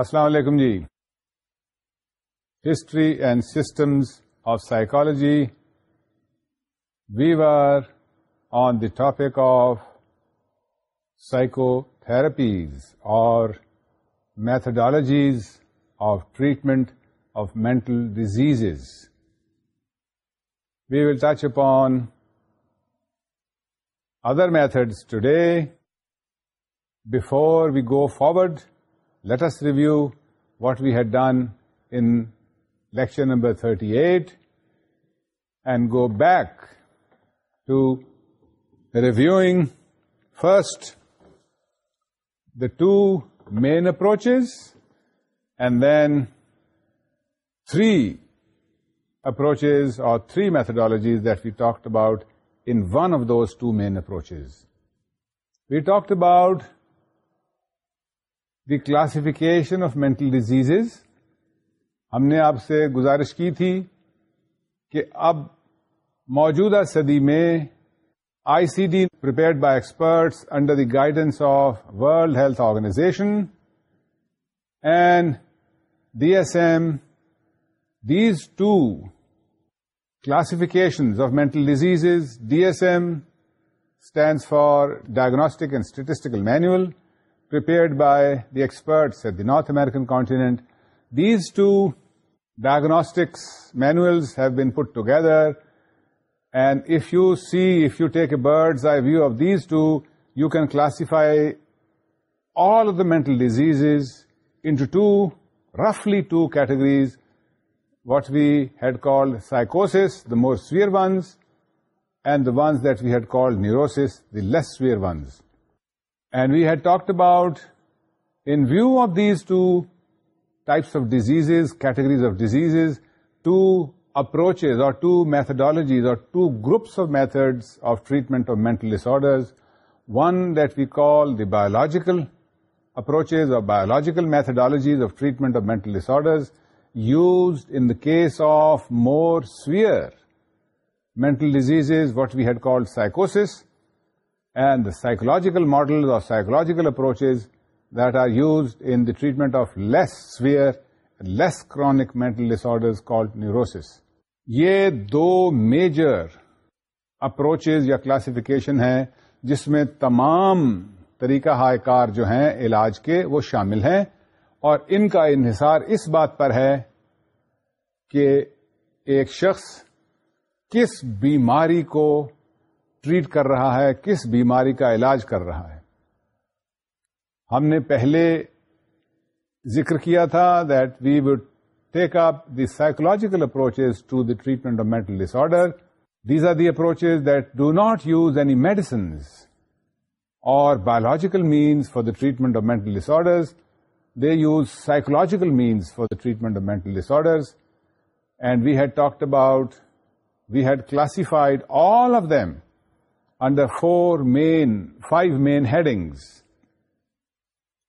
السلام علیکم جی history and systems of psychology we were on the topic of psychotherapies اور methodologies of treatment of mental diseases we will touch upon other methods today before we go forward Let us review what we had done in lecture number 38 and go back to reviewing first the two main approaches and then three approaches or three methodologies that we talked about in one of those two main approaches. We talked about the classification of mental diseases ہم نے آپ سے گزارش کی تھی کہ اب موجودہ صدی میں I C D prepared by experts under the guidance of World Health Organisation and D S M these two classification of mental diseases D S M stand for diagnostic and statistical manual prepared by the experts at the North American continent. These two diagnostics manuals have been put together, and if you take a bird's eye view of these two, you can classify all of the mental diseases into roughly two categories, what we had called psychosis, the more severe ones, and the ones that we had called neurosis, the less severe ones. And we had talked about, in view of these two types of diseases, categories of diseases, two approaches or two methodologies or two groups of methods of treatment of mental disorders. One that we call the biological approaches or biological methodologies of treatment of mental disorders, used in the case of more severe mental diseases, what we had called psychosis, and psychological models اور psychological approach that are use in the treatment of less severe less chronic mental disorders call neurosis یہ دو major approaches یا classification ہے جس میں تمام طریقہ ہائکار جو ہیں علاج کے وہ شامل ہیں اور ان کا انحصار اس بات پر ہے کہ ایک شخص کس بیماری کو ٹریٹ کر رہا ہے کس بیماری کا علاج کر رہا ہے ہم نے پہلے ذکر کیا تھا that we would take up the psychological approach to the treatment of mental disorder these are the approach that do not use any medicines اور biological means for the treatment of mental disorders they use psychological means for the treatment of mental disorders and we had talked about we had classified all of them under five main headings.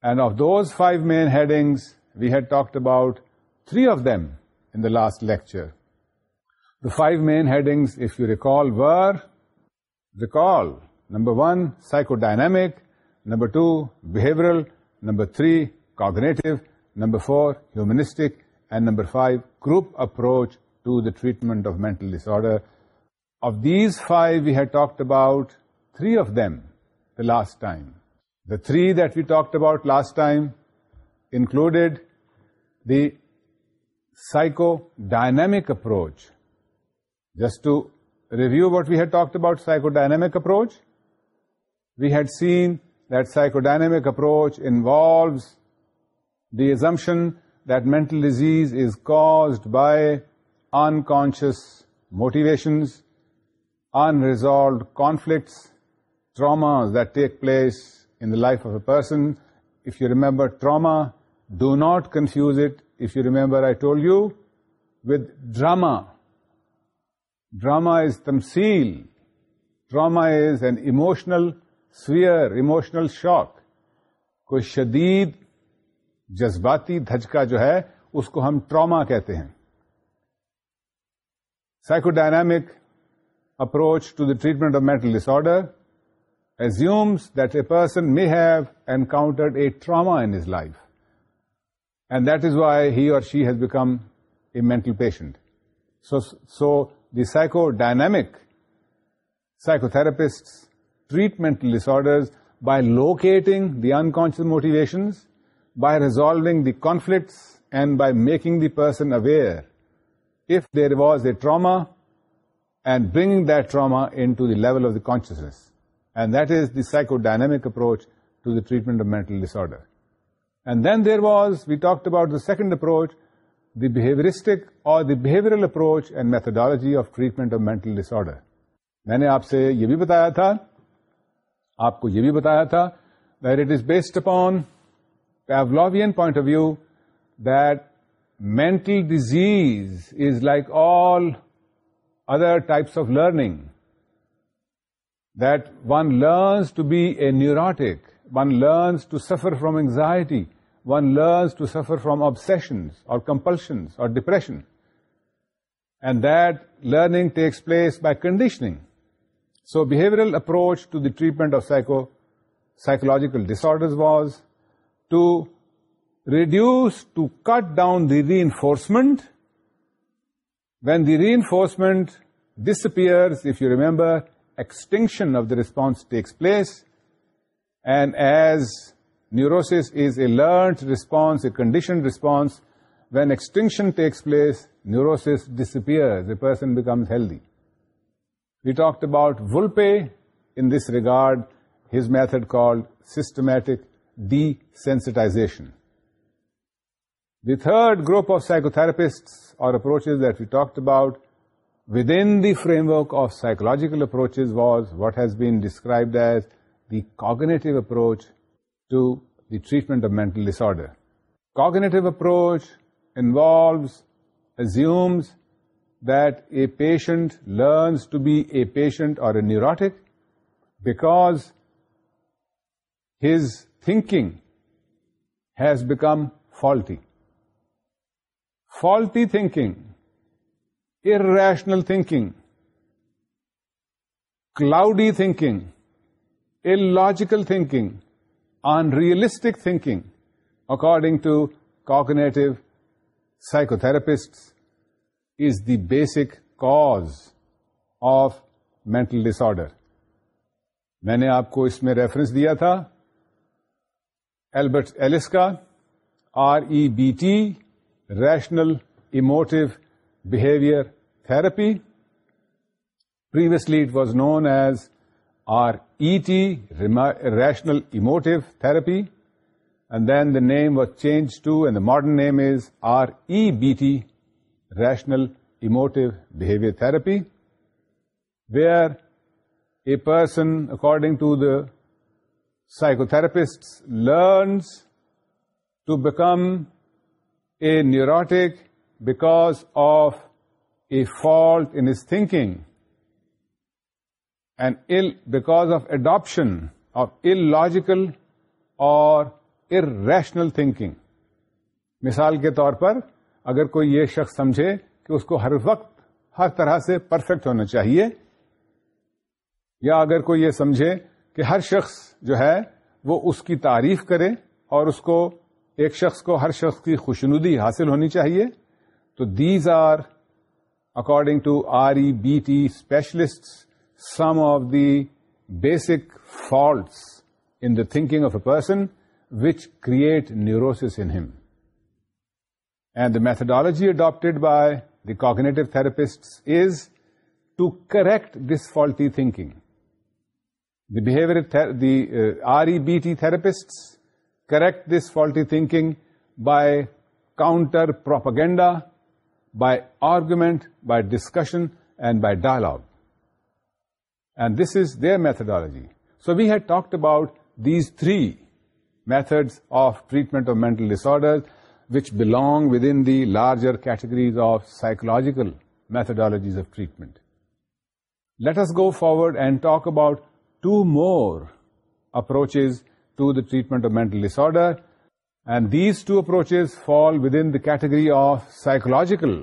And of those five main headings, we had talked about three of them in the last lecture. The five main headings, if you recall, were, number one, psychodynamic, number two, behavioral, number three, cognitive, number four, humanistic, and number five, group approach to the treatment of mental disorder. Of these five, we had talked about three of them the last time. The three that we talked about last time included the psychodynamic approach. Just to review what we had talked about psychodynamic approach, we had seen that psychodynamic approach involves the assumption that mental disease is caused by unconscious motivations انریز conflicts trauma that take place in the life of a person if you remember trauma do not confuse it if you remember I told you with drama drama is تمسیل drama is an emotional severe emotional shock کوئی شدید جذباتی دھجکا جو ہے اس کو ہم trauma کہتے ہیں psychodynamic approach to the treatment of mental disorder assumes that a person may have encountered a trauma in his life, and that is why he or she has become a mental patient. So the psychodynamic psychotherapists treat mental disorders by locating the unconscious motivations, by resolving the conflicts, and by making the person aware if there was a trauma and bringing that trauma and to deal of the cause and that is the dynamic approach to the treatment میں second اپروچرسٹکل approach and methodology of treatment of میں ڈس order میں نے آپ سے یہ بھی بتایا تھا آپ کو یہ بھی بتایا تھا what it is based upon ایولابیئن point of view that mental disease is like all other types of learning, that one learns to be a neurotic, one learns to suffer from anxiety, one learns to suffer from obsessions or compulsions or depression. And that learning takes place by conditioning. So behavioral approach to the treatment of psychological disorders was to cut down the reinforcement when the reinforcement disappears, if you remember, extinction of the response takes place, and as neurosis is a learned response, a conditioned response, when extinction takes place, neurosis disappears, the person becomes healthy. We talked about Volpe in this regard, his method called systematic desensitization. The third group of psychotherapists or approaches that we talked about within the framework of psychological approaches was what has been described as the cognitive approach to the treatment of mental disorder. Cognitive approach assumes that a patient learns to be a patient or a neurotic because his thinking has become faulty. Faulty thinking irrational thinking cloudy thinking logical thinking unrealistic thinking according to cognitive psychotherapist is the basic cause of mental disorder میں نے آپ کو اس میں reference دیا تھا Albert Ellis کا R E B T rational emotive behavior therapy. Previously it was known as RET, rational emotive therapy, and then the name was changed to, and the modern name is REBT, rational emotive behavior therapy, where a person, according to the psychotherapists, learns to become because because of fault fault in thinking and because of adaptation of of اور irrational thinking مثال کے طور پر اگر کوئی یہ شخص سمجھے کہ اس کو ہر وقت ہر طرح سے پرفیکٹ ہونا چاہیے یا اگر کوئی یہ سمجھے کہ ہر شخص جو ہے وہ اس کی تعریف کرے اور اس کو ایک شخص کو ہر شخص کی خوشنودی حاصل ہونی چاہیے تو these are according to R E B T specialist some of the basic faults in the thinking of a person which create neurosis in him and the methodology adopted by the cognitive therapist is to correct this faulty thinking the behaviour the R E B T therapists correct this faulty thinking by counter propaganda, by argument, by discussion, and by dialogue. And this is their methodology. So we had talked about these three methods of treatment of mental disorders, which belong within the larger categories of psychological methodologies of treatment. Let us go forward and talk about two more approaches to the treatment of mental disorder. And these two approaches fall within the category of psychological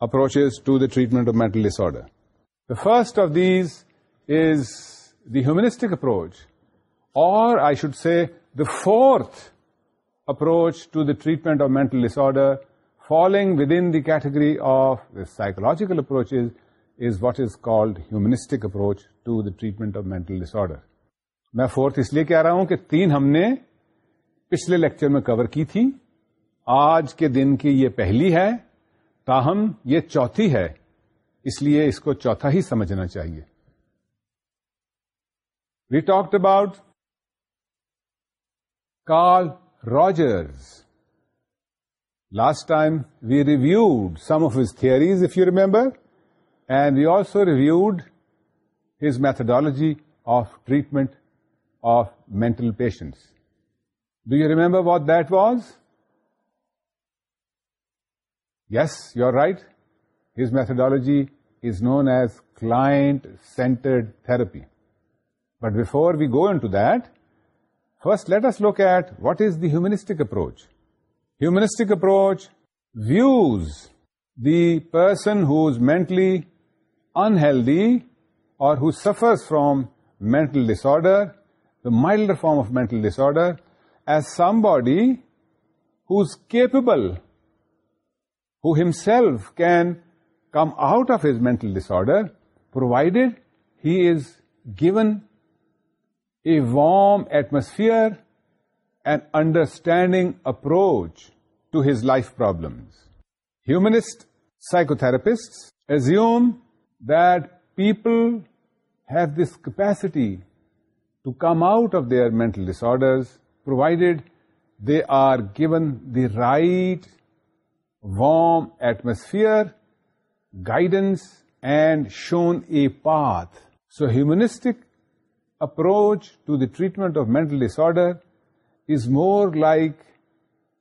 approaches to the treatment of mental disorder. The first of these is the humanistic approach, or I should say the fourth approach to the treatment of mental disorder, falling within the category of the psychological approaches, is what is called humanistic approach to the treatment of mental disorder. میں fourth اس لیے کہہ رہا ہوں کہ تین ہم نے پچھلے لیکچر میں کور کی تھی آج کے دن کی یہ پہلی ہے تاہم یہ چوتھی ہے اس لیے اس کو چوتھا ہی سمجھنا چاہیے we talked about Carl Rogers last time we reviewed some of his theses if you remember and we also reviewed his methodology of treatment of mental patients. Do you remember what that was? Yes, you're right. His methodology is known as client-centered therapy. But before we go into that, first let us look at what is the humanistic approach. Humanistic approach views the person who is mentally unhealthy or who suffers from mental disorder the milder form of mental disorder, as somebody who's capable, who himself can come out of his mental disorder, provided he is given a warm atmosphere and understanding approach to his life problems. Humanist psychotherapists assume that people have this capacity to come out of their mental disorders, provided they are given the right warm atmosphere, guidance, and shown a path. So humanistic approach to the treatment of mental disorder is more like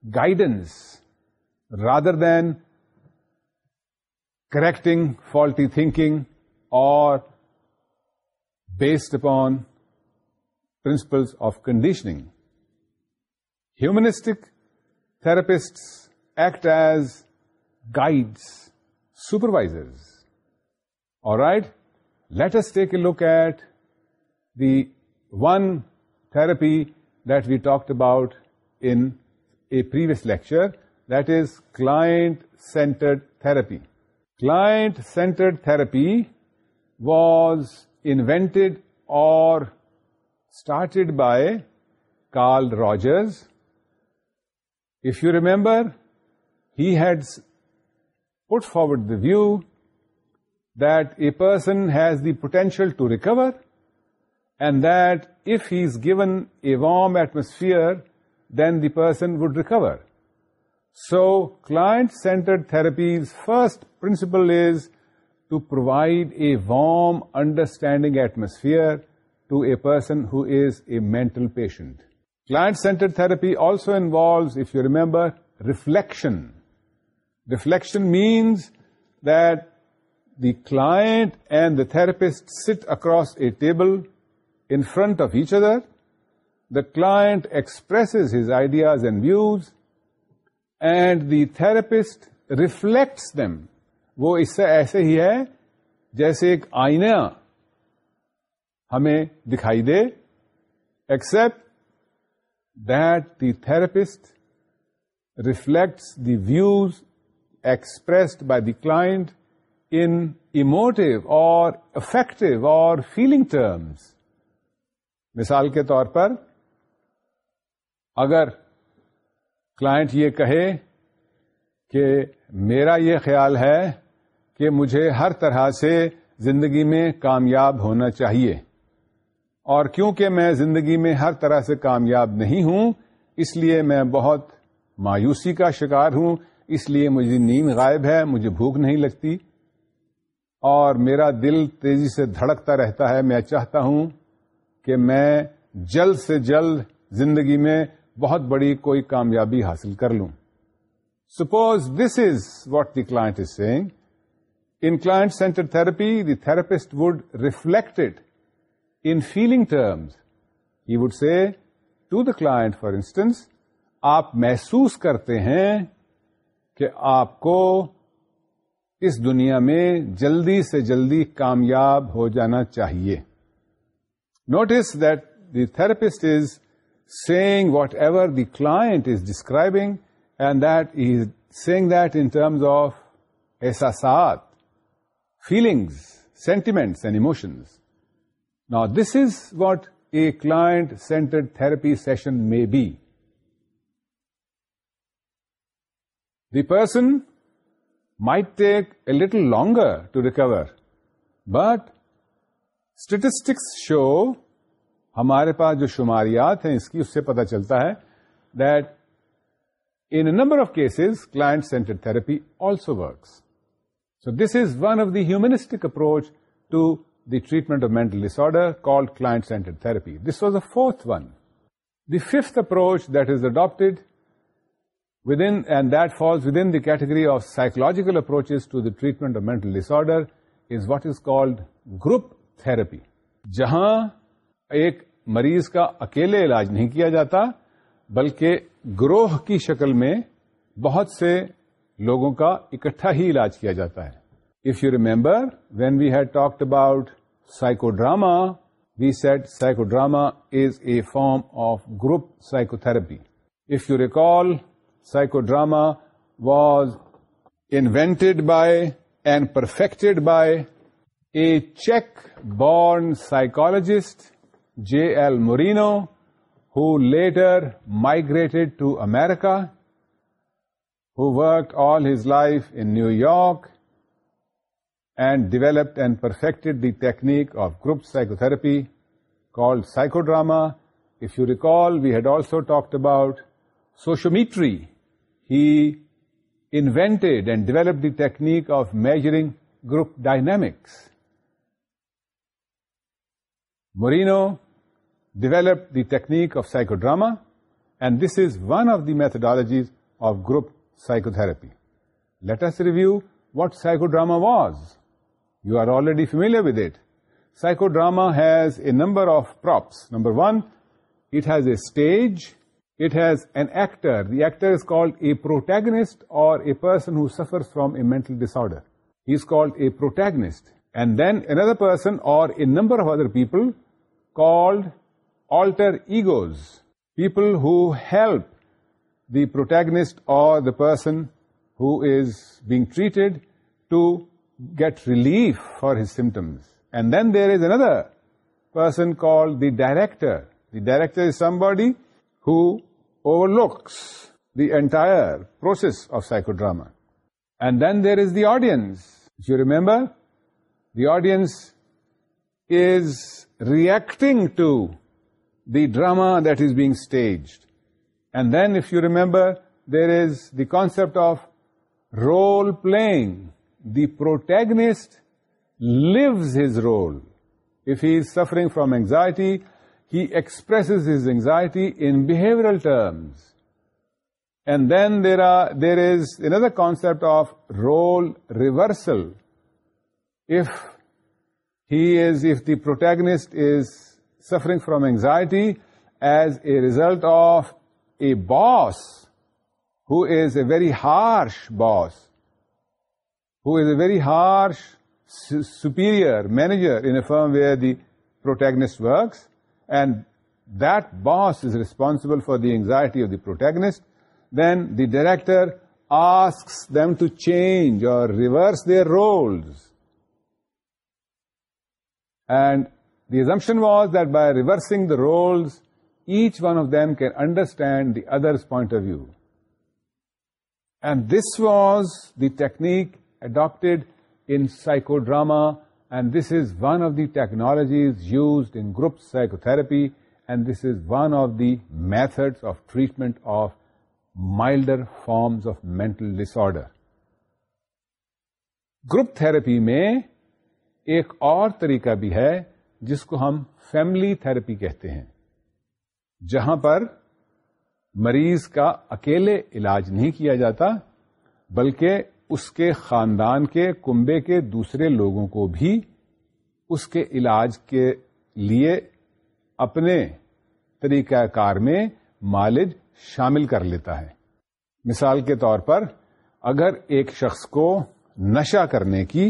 guidance rather than correcting faulty thinking or based upon principles of conditioning. Humanistic therapists act as guides, supervisors. All right, let us take a look at the one therapy that we talked about in a previous lecture, that is client-centered therapy. Client-centered therapy was invented or started by Carl Rogers. If you remember, he had put forward the view that a person has the potential to recover, and that if he is given a warm atmosphere, then the person would recover. So, client-centered therapy's first principle is to provide a warm, understanding atmosphere to a person his a mental patient client centre therapy also involves if you remember reflection reflection means that the client and the therapist sit across a table in front of each other the client expresses his ideas and views and the therapist reflect them وہ اس سے ایسے ہی ہے جیسے ایک آئنیا ہمیں دکھائی دے except that the therapist reflects the views expressed by the client in emotive اور افیکٹو اور فیلنگ ٹرمز مثال کے طور پر اگر کلائنٹ یہ کہے کہ میرا یہ خیال ہے کہ مجھے ہر طرح سے زندگی میں کامیاب ہونا چاہیے اور کیونکہ میں زندگی میں ہر طرح سے کامیاب نہیں ہوں اس لیے میں بہت مایوسی کا شکار ہوں اس لیے مجھے نیند غائب ہے مجھے بھوک نہیں لگتی اور میرا دل تیزی سے دھڑکتا رہتا ہے میں چاہتا ہوں کہ میں جلد سے جلد زندگی میں بہت بڑی کوئی کامیابی حاصل کر لوں suppose this is what the client centre therapy the therapist would reflect feeling terms you would say to the client for instance آپ محسوس کرتے ہیں کہ آپ کو اس دنیا میں جلدی سے جلدی کامیاب ہو جانا چاہیے notice that the therapist is seeing whatever the client is describing and that is seeing that in terms of احساسات فیلنگز سینٹیمنٹس اینڈ ایموشنز نا this is what a client-centered therapy session may be the person might take a little longer to recover but statistics show ہمارے پاس جو شماریات ہیں اس کی اس سے پتہ چلتا ہے of of cases client centre therapy also works so this is one of humanistic approach to the treatment of mental disorder called client centre therapy this was the fourth one the fifth approach that is adopted and that falls within the category of psychological approach to the treatment of میں disorder is what is called group therapy جہاں ایک مریض کا اکیلے علاج نہیں کیا جاتا بلکہ گروہ کی شکل میں بہت سے لوگوں کا اکٹھا ہی علاج کیا جاتا ہے If you remember, when we had talked about psychodrama, we said psychodrama is a form of group psychotherapy. If you recall, psychodrama was invented by and perfected by a Czech-born psychologist, J.L. Moreno, who later migrated to America, who worked all his life in New York and developed and perfected the technique of group psychotherapy called psychodrama. If you recall, we had also talked about sociometry. He invented and developed the technique of measuring group dynamics. Moreno developed the technique of psychodrama, and this is one of the methodologies of group psychotherapy. Let us review what psychodrama was. You are already familiar with it. Psychodrama has a number of props. Number one, it has a stage. It has an actor. The actor is called a protagonist, or a person who suffers from a mental disorder. He is called a protagonist. And then another person or a number of other people called alter egos. People who help the protagonist or the person who is being treated to get relief for his symptoms. And then there is another person called the director. The director is somebody who overlooks the entire process of psychodrama. And then there is the audience. Do you remember? The audience is reacting to the drama that is being staged. And then, if you remember, there is the concept of role-playing the protagonist lives his role. If he is suffering from anxiety, he expresses his anxiety in behavioral terms. And then there is another concept of role reversal. If the protagonist is suffering from anxiety as a result of a boss who is a very harsh boss, who is a very harsh superior manager in a firm where the protagonist works, and that boss is responsible for the anxiety of the protagonist, then the director asks them to change or reverse their roles. And the assumption was that by reversing the roles, each one of them can understand the other's point of view. And this was the technique adopted in psychodrama and this is one of the technologies used in group psychotherapy and this is one of the methods of treatment of milder forms of mental disorder. Group therapy میں ایک اور طریقہ بھی ہے جس کو ہم family therapy کہتے ہیں جہاں پر مریض کا اکیلے علاج نہیں کیا جاتا بلکہ اس کے خاندان کے کنبے کے دوسرے لوگوں کو بھی اس کے علاج کے لیے اپنے طریقہ کار میں مالج شامل کر لیتا ہے مثال کے طور پر اگر ایک شخص کو نشہ کرنے کی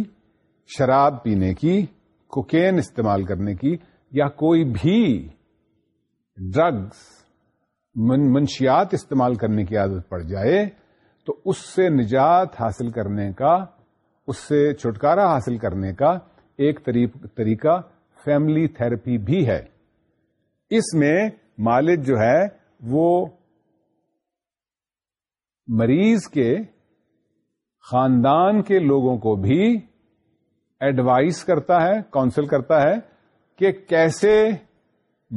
شراب پینے کی کوکین استعمال کرنے کی یا کوئی بھی ڈرگس منشیات استعمال کرنے کی عادت پڑ جائے تو اس سے نجات حاصل کرنے کا اس سے چھٹکارا حاصل کرنے کا ایک طریقہ فیملی تھراپی بھی ہے اس میں مالج جو ہے وہ مریض کے خاندان کے لوگوں کو بھی ایڈوائز کرتا ہے کاؤنسل کرتا ہے کہ کیسے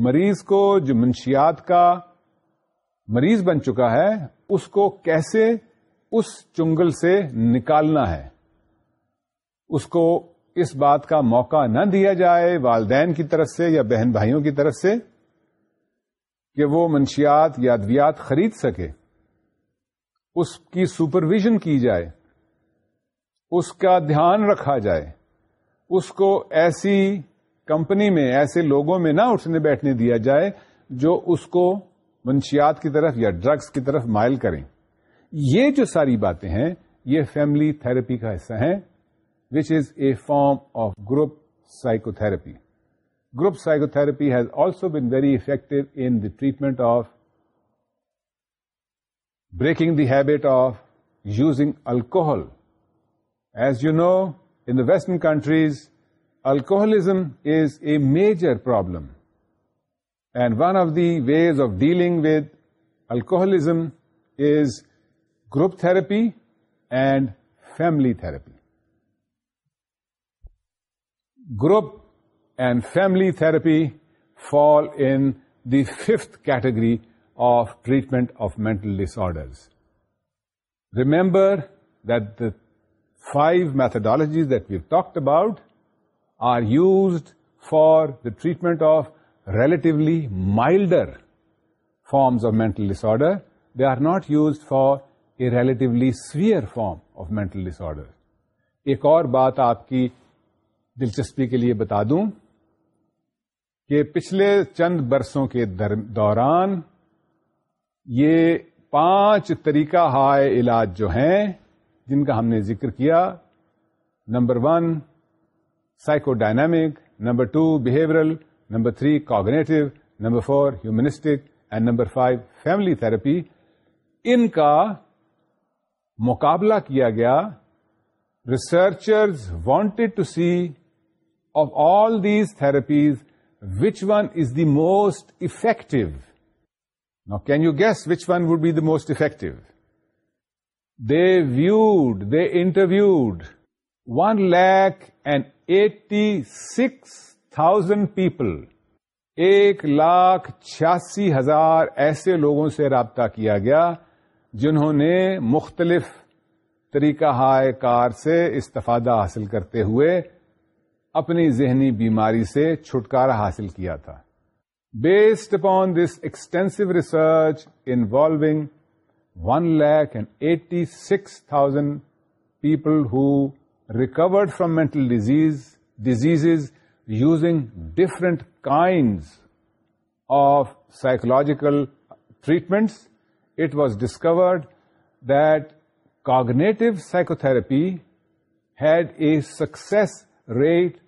مریض کو جو منشیات کا مریض بن چکا ہے اس کو کیسے اس چنگل سے نکالنا ہے اس کو اس بات کا موقع نہ دیا جائے والدین کی طرف سے یا بہن بھائیوں کی طرف سے کہ وہ منشیات یا ادویات خرید سکے اس کی سپرویژن کی جائے اس کا دھیان رکھا جائے اس کو ایسی کمپنی میں ایسے لوگوں میں نہ اٹھنے بیٹھنے دیا جائے جو اس کو منشیات کی طرف یا ڈرگس کی طرف مائل کریں یہ جو ساری باتیں ہیں یہ فیملی تھراپی کا حصہ ہیں which is a form of group psychotherapy group psychotherapy has also been very effective in the treatment of breaking the habit of using alcohol as you know in western countries alcoholism is a major problem and one of the ways of dealing with alcoholism is group therapy and family therapy. Group and family therapy fall in the fifth category of treatment of mental disorders. Remember that the 5 methodologies that we've talked about are used for the treatment of relatively milder forms of mental disorder. They are not used for a relatively severe form of mental disorder ایک اور بات آپ کی دلچسپی کے لیے بتا دوں کہ پچھلے چند برسوں کے دوران یہ پانچ طریقہ ہائے علاج جو ہیں جن کا ہم نے ذکر کیا number one psychodynamic number two behavioural number three cognitive number four humanistic and number five family therapy ان کا مقابلہ کیا گیا researchers wanted to see of all these therapies which one is the most effective نا can you guess which one would be the most effective they viewed they interviewed one lakh and eighty six thousand people ایک لاکھ چھیاسی ہزار ایسے لوگوں سے رابطہ کیا گیا جنہوں نے مختلف طریقہ ہائے کار سے استفادہ حاصل کرتے ہوئے اپنی ذہنی بیماری سے چھٹکارا حاصل کیا تھا based upon this extensive research involving one lakh and eighty six thousand people who recovered from mental disease disease using different kind of psychological treatments it was discovered that cognitive psychotherapy had a success rate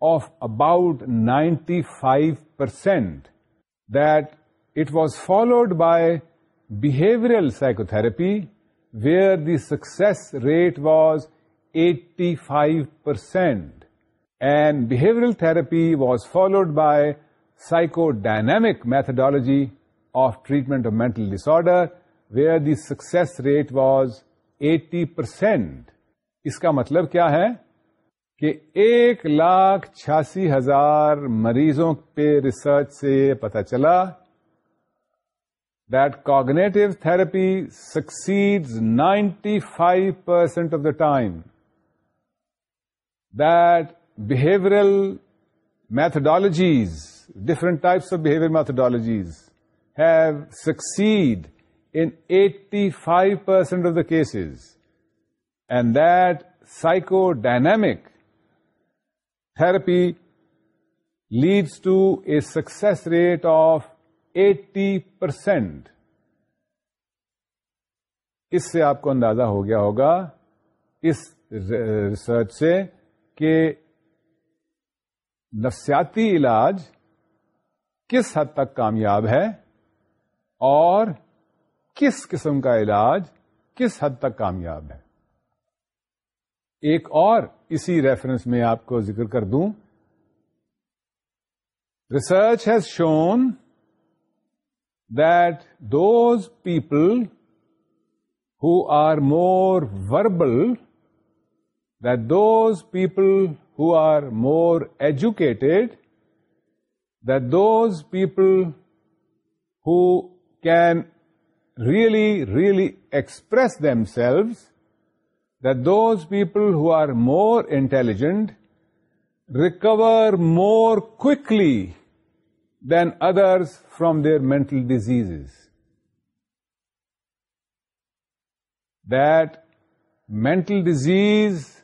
of about 95%, that it was followed by behavioral psychotherapy, where the success rate was 85%, and behavioral therapy was followed by psychodynamic methodology, of treatment of میں disorder where the success rate was eighty percent اس کا مطلب کیا ہے کہ ایک لاکھ چھیاسی ہزار مریضوں پہ ریسرچ سے یہ پتا چلا that cognitive therapy succeed ninety five percent of the time that behavioural methodologies different types of behaviour methodologies succeed in eighty five percent of the cases and that psychodynamic therapy leads to a success rate of eighty percent اس سے آپ کو اندازہ ہو گیا ہوگا اس research سے کہ نفسیاتی علاج کس حد تک کامیاب ہے اور کس قسم کا علاج کس حد تک کامیاب ہے ایک اور اسی ریفرنس میں آپ کو ذکر کر دوں research has shown that those people who are more verbal that those people who are more educated that those people who can really express themselves, that those people who are more intelligent recover more quickly than others from their mental diseases. That mental disease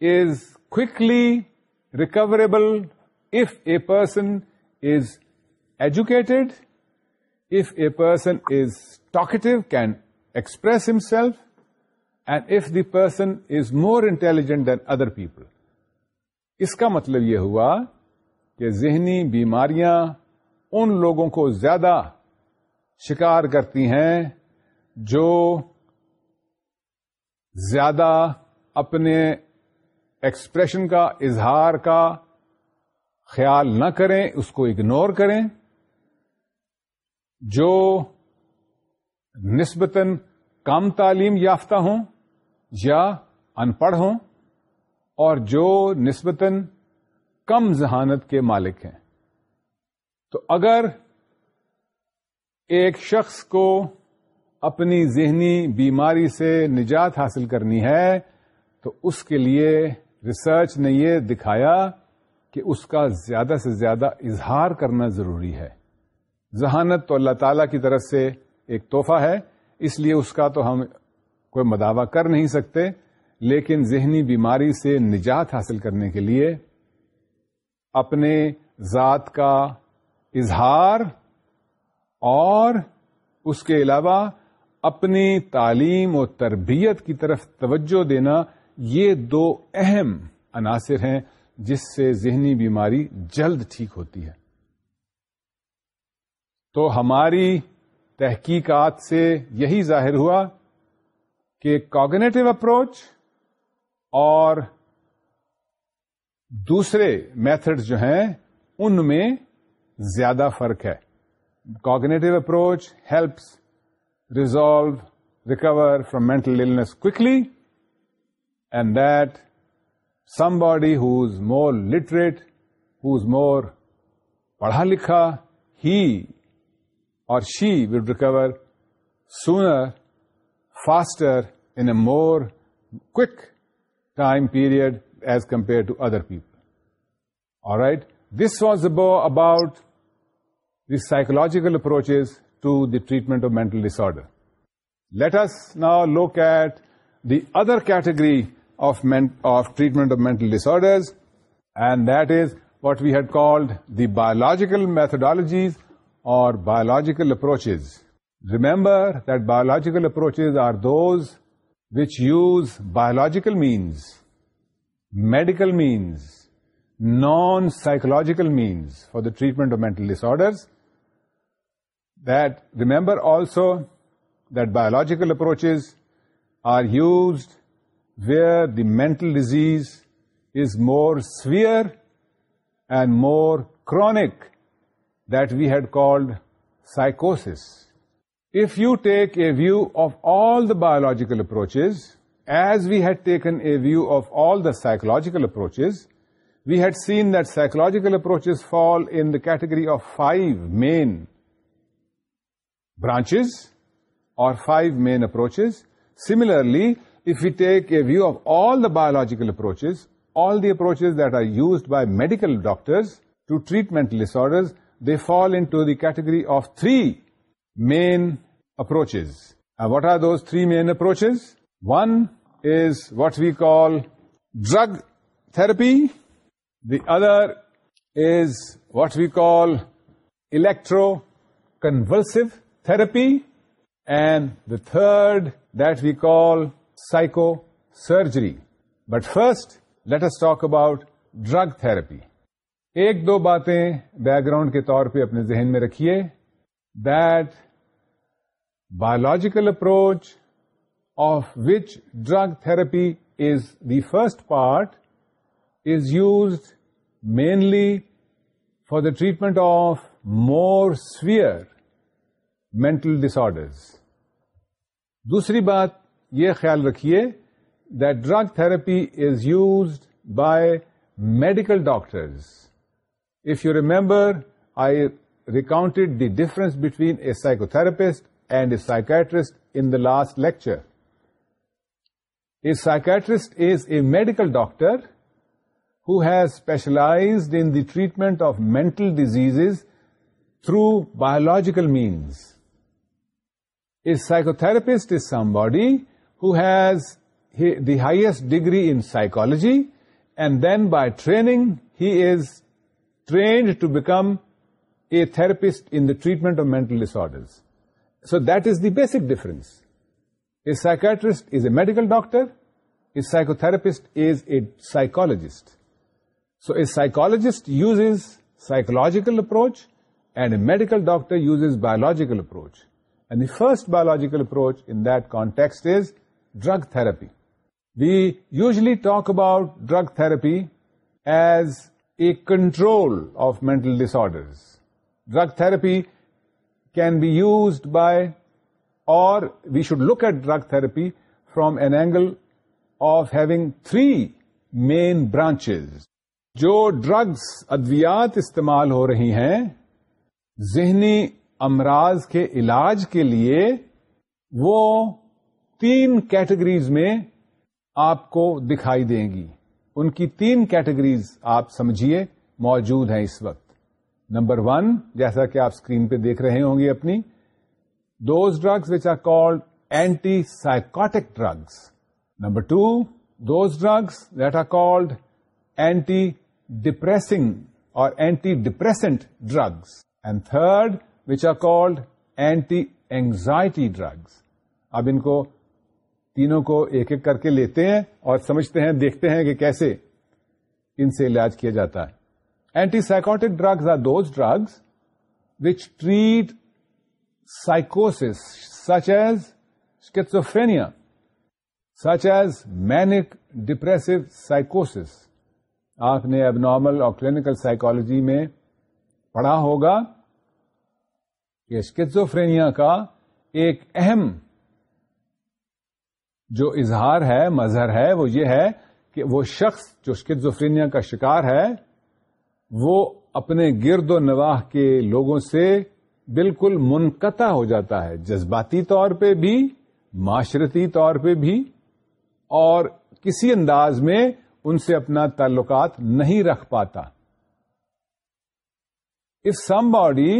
is quickly recoverable if a person is educated if a person is talkative can express himself and if the person is more intelligent than other people اس کا مطلب یہ ہوا کہ ذہنی بیماریاں ان لوگوں کو زیادہ شکار کرتی ہیں جو زیادہ اپنے ایکسپریشن کا اظہار کا خیال نہ کریں اس کو اگنور کریں جو نسبتاً کم تعلیم یافتہ ہوں یا ان پڑھ ہوں اور جو نسبتاً کم ذہانت کے مالک ہیں تو اگر ایک شخص کو اپنی ذہنی بیماری سے نجات حاصل کرنی ہے تو اس کے لیے ریسرچ نے یہ دکھایا کہ اس کا زیادہ سے زیادہ اظہار کرنا ضروری ہے ذہانت تو اللہ تعالیٰ کی طرف سے ایک تحفہ ہے اس لیے اس کا تو ہم کوئی مداوع کر نہیں سکتے لیکن ذہنی بیماری سے نجات حاصل کرنے کے لیے اپنے ذات کا اظہار اور اس کے علاوہ اپنی تعلیم و تربیت کی طرف توجہ دینا یہ دو اہم عناصر ہیں جس سے ذہنی بیماری جلد ٹھیک ہوتی ہے تو ہماری تحقیقات سے یہی ظاہر ہوا کہ کاگنیٹو اپروچ اور دوسرے میتھڈ جو ہیں ان میں زیادہ فرق ہے cognitive approach helps resolve recover from mental illness quickly and that somebody who is more literate who's more پڑھا لکھا ہی or she will recover sooner, faster, in a more quick time period as compared to other people. All right? This was about the psychological approaches to the treatment of mental disorder. Let us now look at the other category of treatment of mental disorders, and that is what we had called the biological methodologies or biological approaches. Remember that biological approaches are those which use biological means, medical means, non-psychological means for the treatment of mental disorders. That remember also that biological approaches are used where the mental disease is more severe and more chronic that we had called psychosis. If you take a view of all the biological approaches, as we had taken a view of all the psychological approaches, we had seen that psychological approaches fall in the category of 5 main branches or 5 main approaches. Similarly, if we take a view of all the biological approaches, all the approaches that are used by medical doctors to treat mental disorders, they fall into the category of three main approaches. And what are those three main approaches? One is what we call drug therapy. The other is what we call electroconvulsive therapy. And the third that we call psychosurgery. But first, let us talk about drug therapy. ایک دو باتیں back ground کے طور پہ اپنے ذہن میں رکھیے that biological approach of which drug therapy is the first part is used mainly for the treatment of more severe mental dis دوسری بات یہ خیال رکھیے that drug therapy is used by medical doctors If you remember, I recounted the difference between a psychotherapist and a psychiatrist in the last lecture. A psychiatrist is a medical doctor who has specialized in the treatment of mental diseases through biological means. A psychotherapist is somebody who has the highest degree in psychology, and then by training he is trained to become a therapist in the treatment of mental disorders. So that is the basic difference. A psychiatrist is a medical doctor. A psychotherapist is a psychologist. So a psychologist uses psychological approach and a medical doctor uses biological approach. And the first biological approach in that context is drug therapy. We usually talk about drug therapy as control of mental dis disorders. Drug therapy can be used by اور we should look at drug therapy from an angle of having three main branches. جو drugs ادویات استعمال ہو رہی ہیں ذہنی امراض کے علاج کے لیے وہ تین کیٹیگریز میں آپ کو دکھائی دیں گی ان کی تین کیٹیگریز آپ سمجھیے موجود ہیں اس وقت نمبر ون جیسا کہ آپ اسکرین پہ دیکھ رہے ہوں گے اپنی those drugs which are called antipsychotic drugs number two those drugs what are called anti depressing اور antidepressant drugs and third which are called anti anxiety drugs اب ان کو تینوں کو ایک ایک کر کے لیتے ہیں اور سمجھتے ہیں دیکھتے ہیں کہ کیسے ان سے علاج کیا جاتا ہے antipsychotic those drugs which treat سائکوس such as اسکیٹسوفینیا such as manic depressive سائکوس آپ نے اب نارمل اور کلینکل سائیکولوجی میں پڑھا ہوگا کہ اسکیٹسوفرینیا کا ایک اہم جو اظہار ہے مظہر ہے وہ یہ ہے کہ وہ شخص جو شکزوفرینیا کا شکار ہے وہ اپنے گرد و نواح کے لوگوں سے بالکل منقطع ہو جاتا ہے جذباتی طور پہ بھی معاشرتی طور پہ بھی اور کسی انداز میں ان سے اپنا تعلقات نہیں رکھ پاتا if somebody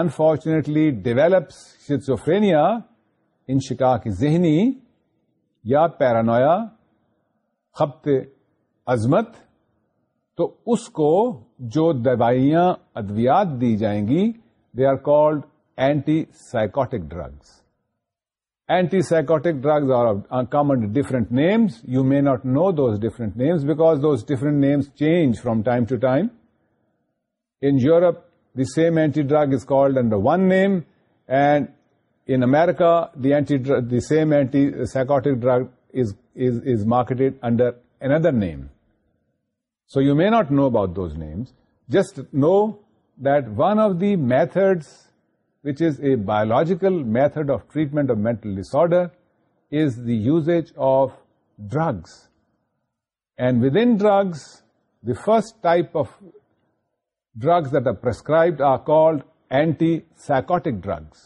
unfortunately develops schizophrenia ان شکا کی ذہنی یا پیرانویا خبت عظمت تو اس کو جو دوائیاں ادویات دی جائیں گی they are called antipsychotic drugs antipsychotic drugs are common different names you may not know those different names because those different names change from time to time in Europe the same anti drug is called under one name and In America, the same antipsychotic drug is marketed under another name. So you may not know about those names. Just know that one of the methods, which is a biological method of treatment of mental disorder, is the usage of drugs. And within drugs, the first type of drugs that are prescribed are called antipsychotic drugs.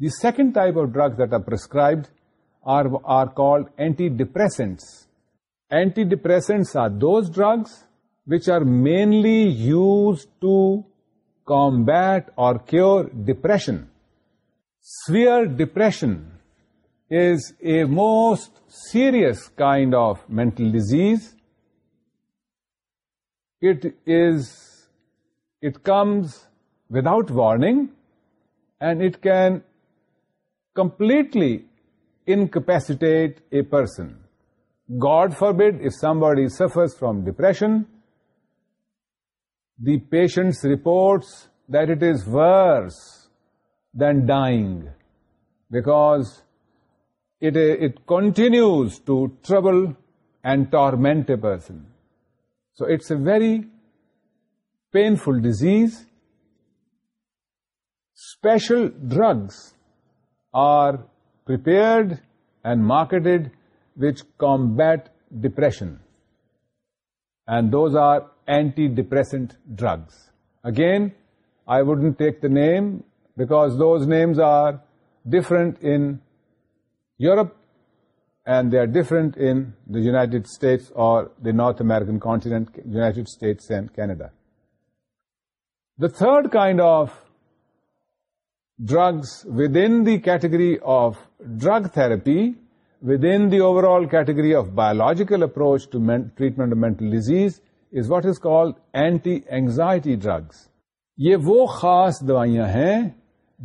The second type of drugs that are prescribed are called antidepressants. Antidepressants are those drugs which are mainly used to combat or cure depression. Severe depression is a most serious kind of mental disease. It comes without warning, and it can completely incapacitate a person. God forbid, if somebody suffers from depression, the patient reports that it is worse than dying, because it continues to trouble and torment a person. So it's a very painful disease. Special drugs are prepared and marketed which combat depression. And those are antidepressant drugs. Again, I wouldn't take the name because those names are different in Europe and they are different in the United States or the North American continent, United States and Canada. The third kind of drugs within the category of drug therapy, within the overall category of biological approach to treatment of mental disease is what is called anti-anxiety drugs. یہ وہ خاص دوائیاں ہیں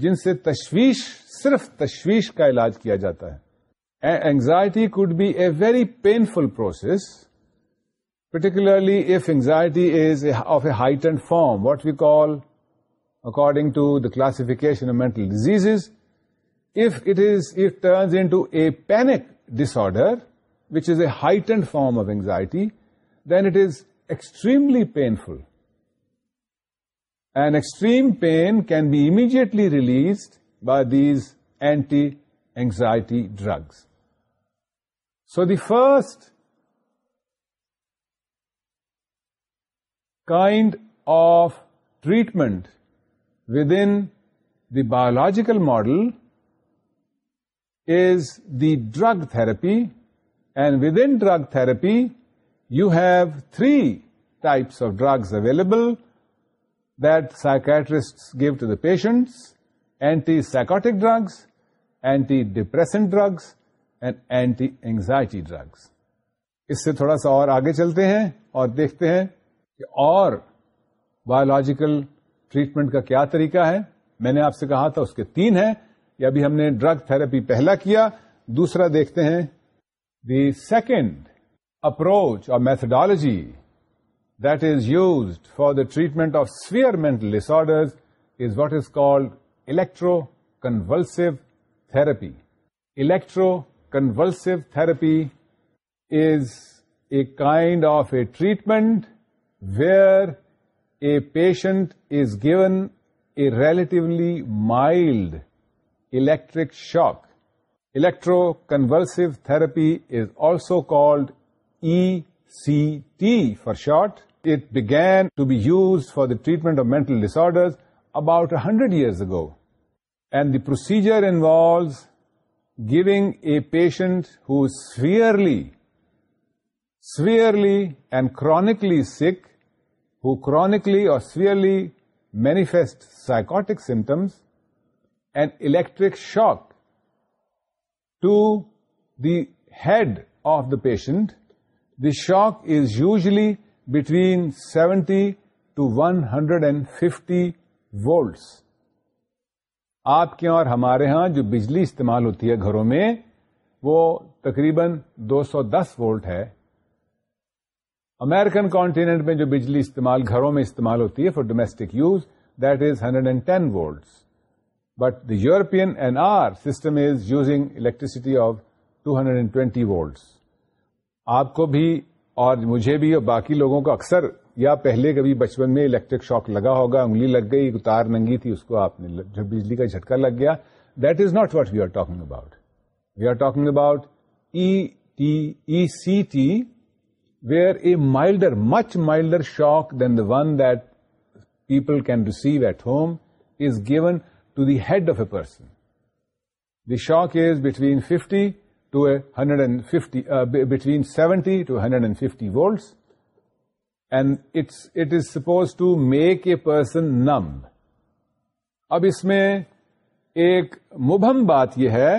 جن سے تشویش صرف تشویش کا علاج کیا جاتا ہے anxiety could be a very painful process particularly if anxiety is of a heightened form, what we call according to the classification of mental diseases, if it turns into a panic disorder, which is a heightened form of anxiety, then it is extremely painful. And extreme pain can be immediately released by these anti-anxiety drugs. So the first kind of treatment within the model model is the drug and and within you you have three types of available available that give give to the patients antipsychotic drugs anti depression drugs and anti anxiety drugs اس سے تھوڑا سا اور آگے چلتے ہیں اور دیکھتے ہیں کہ اور بایولوجیکل ٹریٹمنٹ کا کیا طریقہ ہے میں نے آپ سے کہا تھا اس کے تین ہیں یا ابھی ہم نے ڈرگ تھراپی پہلا کیا دوسرا دیکھتے ہیں دی سیکنڈ اپروچ اور methodology that is used for the treatment of severe disorders is what is called electroconvulsive therapy electroconvulsive therapy is a kind of a treatment where a patient is given a relatively mild electric shock. Electroconvulsive therapy is also called ECT for short. It began to be used for the treatment of mental disorders about 100 years ago. And the procedure involves giving a patient who is severely and chronically sick who chronically or severely manifest psychotic symptoms an electric shock to the head of the patient the shock is usually between 70 to 150 volts آپ کے اور ہمارے ہاں جو بجلی استعمال ہوتی ہے گھروں میں وہ تقریباً دو سو دس وولٹ ہے امیرکن کانٹینٹ میں جو بجلی استعمال گھروں میں استعمال ہوتی ہے for domestic use that is hundred and ten volts but the European N R system is using electricity of two hundred and twenty volts آپ کو بھی اور مجھے بھی اور باقی لوگوں کو اکثر یا پہلے کبھی بچپن میں الیکٹرک شاک لگا ہوگا انگلی لگ گئی تار ننگی تھی اس کو آپ نے جو بجلی کا جھٹکا لگ گیا that is not what we are talking about we are talking about E T E C T much milder shock than the one people can receive at home is given to the head of a person the shock is between fifty to hundred and fifty between seventy to hundred and fifty volts and it is supposed to make a person numb اب اس میں ایک مبھم بات یہ ہے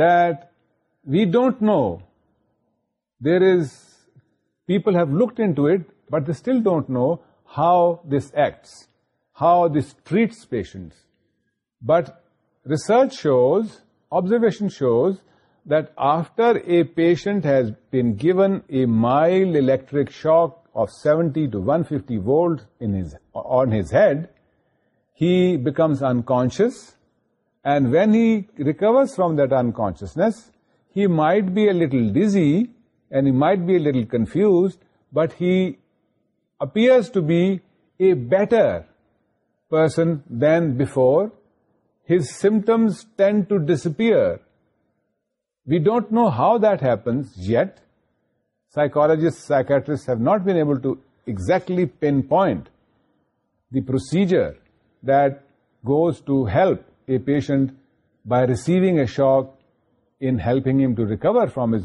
that we don't know there is People have looked into it, but they still don't know how this acts, how this treats patients. But research shows, observation shows, that after a patient has been given a mild electric shock of 70 to 150 volts on his head, he becomes unconscious, and when he recovers from that unconsciousness, he might be a little dizzy, and he might be a little confused, but he appears to be a better person than before. His symptoms tend to disappear. We don't know how that happens yet. Psychologists, psychiatrists have not been able to exactly pinpoint the procedure that goes to help a patient by receiving a shock in helping him to recover from his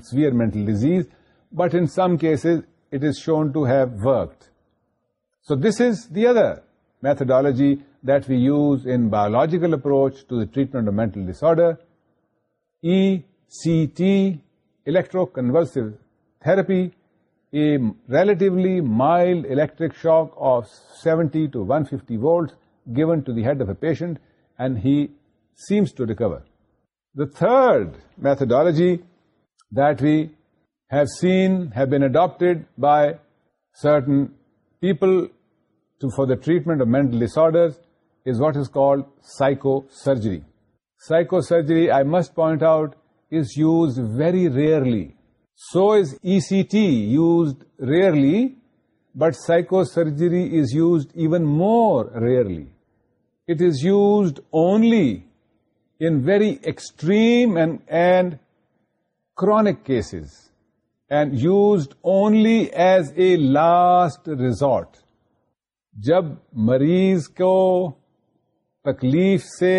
severe mental disease, but in some cases it is shown to have worked. So this is the other methodology that we use in biological approach to the treatment of mental disorder. ECT, electroconvulsive therapy, a relatively mild electric shock of 70 to 150 volts given to the head of a patient, and he seems to recover. The third methodology that we have seen have been adopted by certain people for the treatment of mental disorders is what is called psychosurgery. Psychosurgery, I must point out, is used very rarely. So is ECT used rarely, but psychosurgery is used even more rarely. It is used only in very extreme and chronic cases and used only as a last resort جب مریض کو تکلیف سے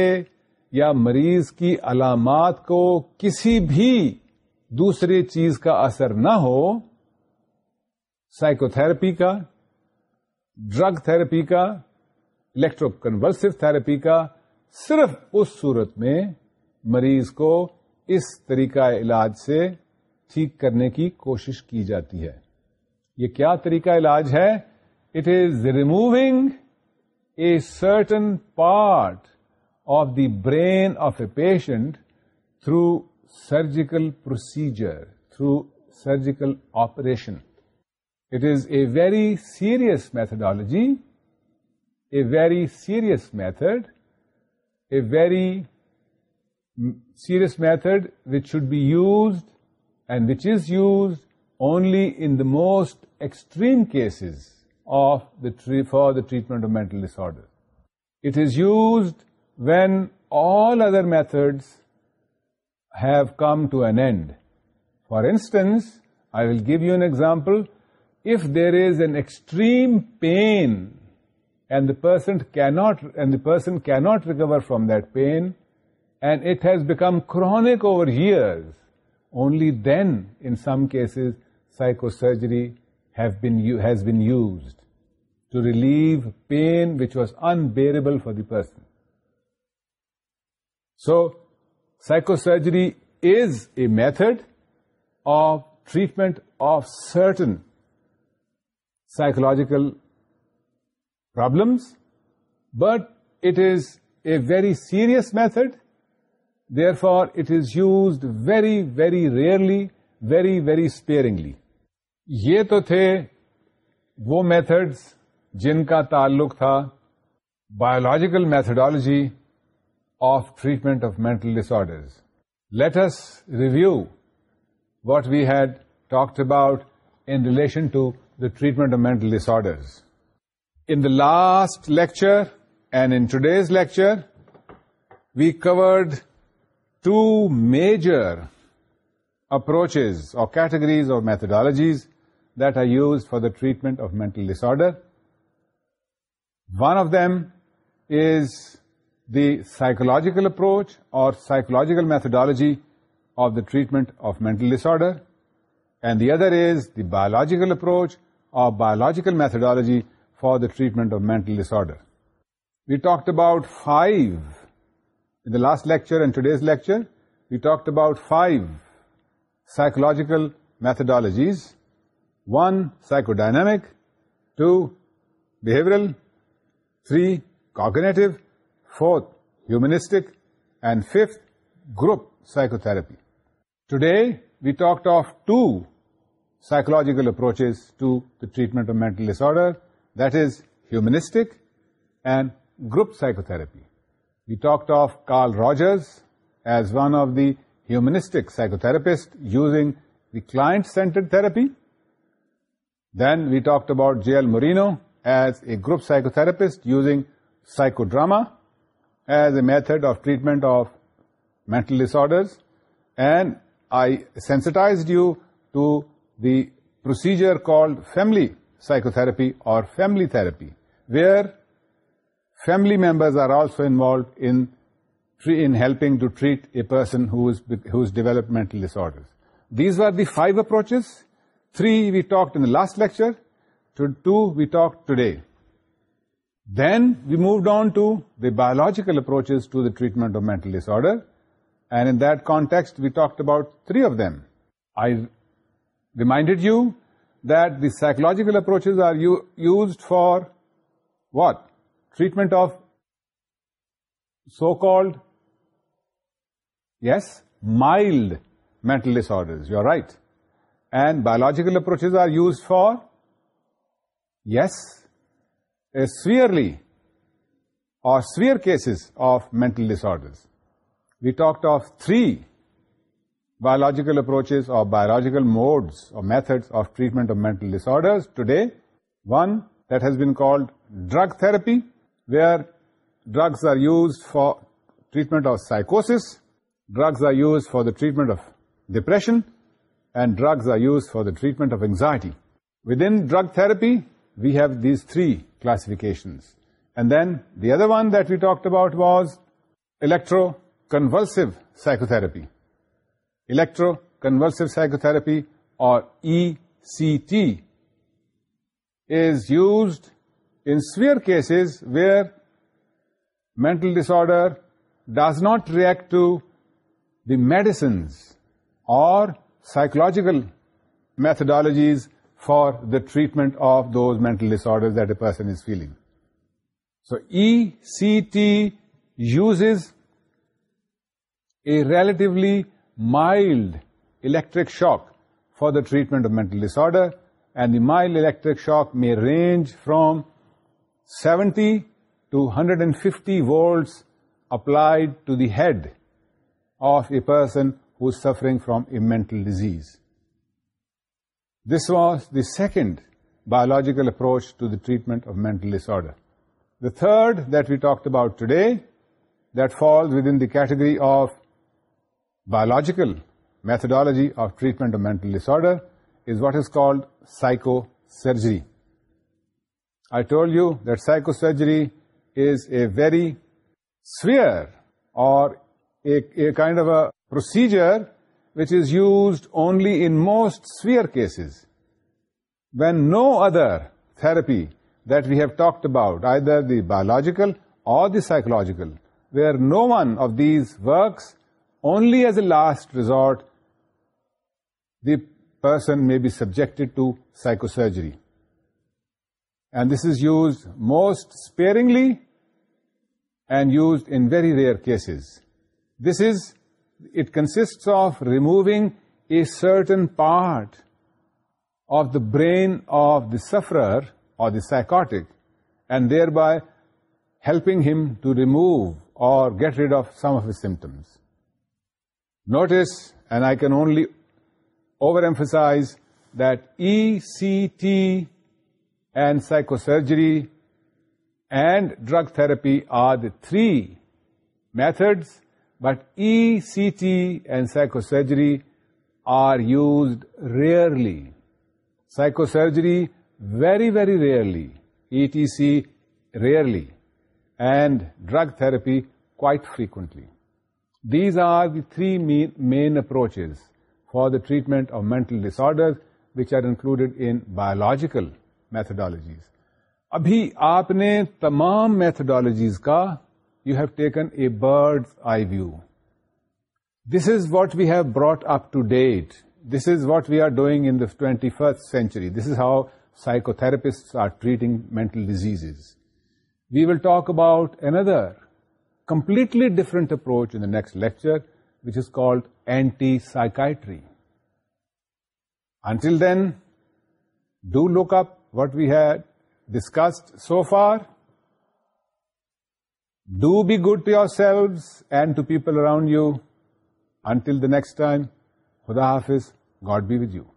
یا مریض کی علامات کو کسی بھی دوسری چیز کا اثر نہ ہو سائیکو تھراپی کا ڈرگ تھراپی کا الیکٹرو کنورسو تھراپی کا صرف اس صورت میں مریض کو اس طریقہ علاج سے ٹھیک کرنے کی کوشش کی جاتی ہے یہ کیا طریقہ علاج ہے it is removing a certain part of the brain of a patient through surgical procedure through surgical operation it is a very serious methodology a very serious method a very serious method which should be used and which is used only in the most extreme cases of for the treatment of mental disorders. It is used when all other methods have come to an end. For instance, I will give you an example. If there is an extreme pain and the person cannot recover from that pain, and it has become chronic over years, only then, in some cases, psychosurgery has been used to relieve pain which was unbearable for the person. So, psychosurgery is a method of treatment of certain psychological problems, but it is a very serious method therefore it is used very very rarely very very sparingly یہ تو تھے وہ methods جن کا تعلق تھا biological methodology of treatment of mental disorders latest review what we had talked about in relation to the treatment of میں disorders in the last lecture and in today's lecture we covered two major approaches or categories or methodologies that are used for the treatment of mental disorder. One of them is the psychological approach or psychological methodology of the treatment of mental disorder, and the other is the biological approach or biological methodology for the treatment of mental disorder. We talked about 5 in the last lecture and today's lecture, we talked about 5 psychological methodologies. 1, psychodynamic, 2, behavioral, 3, cognitive, 4th, humanistic, and 5th, group psychotherapy. Today, we talked of 2 psychological approaches to the treatment of mental disorder, that is, humanistic and group psychotherapy. We talked of Carl Rogers as one of the humanistic psychotherapists using the client-centered therapy. Then we talked about J.L. Moreno as a group psychotherapist using psychodrama as a method of treatment of mental disorders. And I sensitized you to the procedure called family psychotherapy or family therapy, where Family members are also involved in helping to treat a person who is developmental disorders. These were the 5 approaches. 3 we talked in the last lecture. 2 we talked today. Then we moved on to the biological approaches to the treatment of mental disorder. And in that context, we talked about 3 of them. I reminded you that the psychological approaches are used for what? treatment of so-called, yes, mild mental disorders. You're right. And biological approaches are used for, yes, severely or severe cases of mental disorders. We talked of three biological approaches or biological modes or methods of treatment of mental disorders today. One that has been called drug therapy, where drugs are used for treatment of psychosis, drugs are used for the treatment of depression, and drugs are used for the treatment of anxiety. Within drug therapy, we have these three classifications. And then the other one that we talked about was electroconvulsive psychotherapy. Electroconvulsive psychotherapy, or ECT, is used in severe cases where mental disorder does not react to the medicines or psychological methodologies for the treatment of those mental disorders that a person is feeling. So ECT uses a relatively mild electric shock for the treatment of mental disorder, and the mild electric shock may range from 70 to 150 volts applied to the head of a person who is suffering from a mental disease. This was the second biological approach to the treatment of mental disorder. The third that we talked about today, that falls within the category of biological methodology of treatment of mental disorder, is what is called psychosurgery. I told you that psychosurgery is a very severe or a kind of a procedure which is used only in most severe cases, when no other therapy that we have talked about, either the biological or the psychological, where no one of these works, only as a last resort, the person may be subjected to psychosurgery. And this is used most sparingly and used in very rare cases. It consists of removing a certain part of the brain of the sufferer or the psychotic, and thereby helping him to remove or get rid of some of his symptoms. Notice, and I can only overemphasize, that ECT and psychosurgery and drug therapy are the three methods, but ECT and psychosurgery are used rarely. Psychosurgery, very, very rarely. ETC, rarely. And drug therapy, quite frequently. These are the three main approaches for the treatment of mental disorders, which are included in biological methodologies ابھی آپ نے تمام methodologies کا you have taken a bird eye view this is what we have brought up to date this is what we are doing in the twenty first century this is how psychotherapist are treating mental disease we will talk about another completely different approach in next lecture which is called antipsychiatry until then do look up what we had discussed so far do be good to yourself and to people around you until the next time خدا حافظ God be with you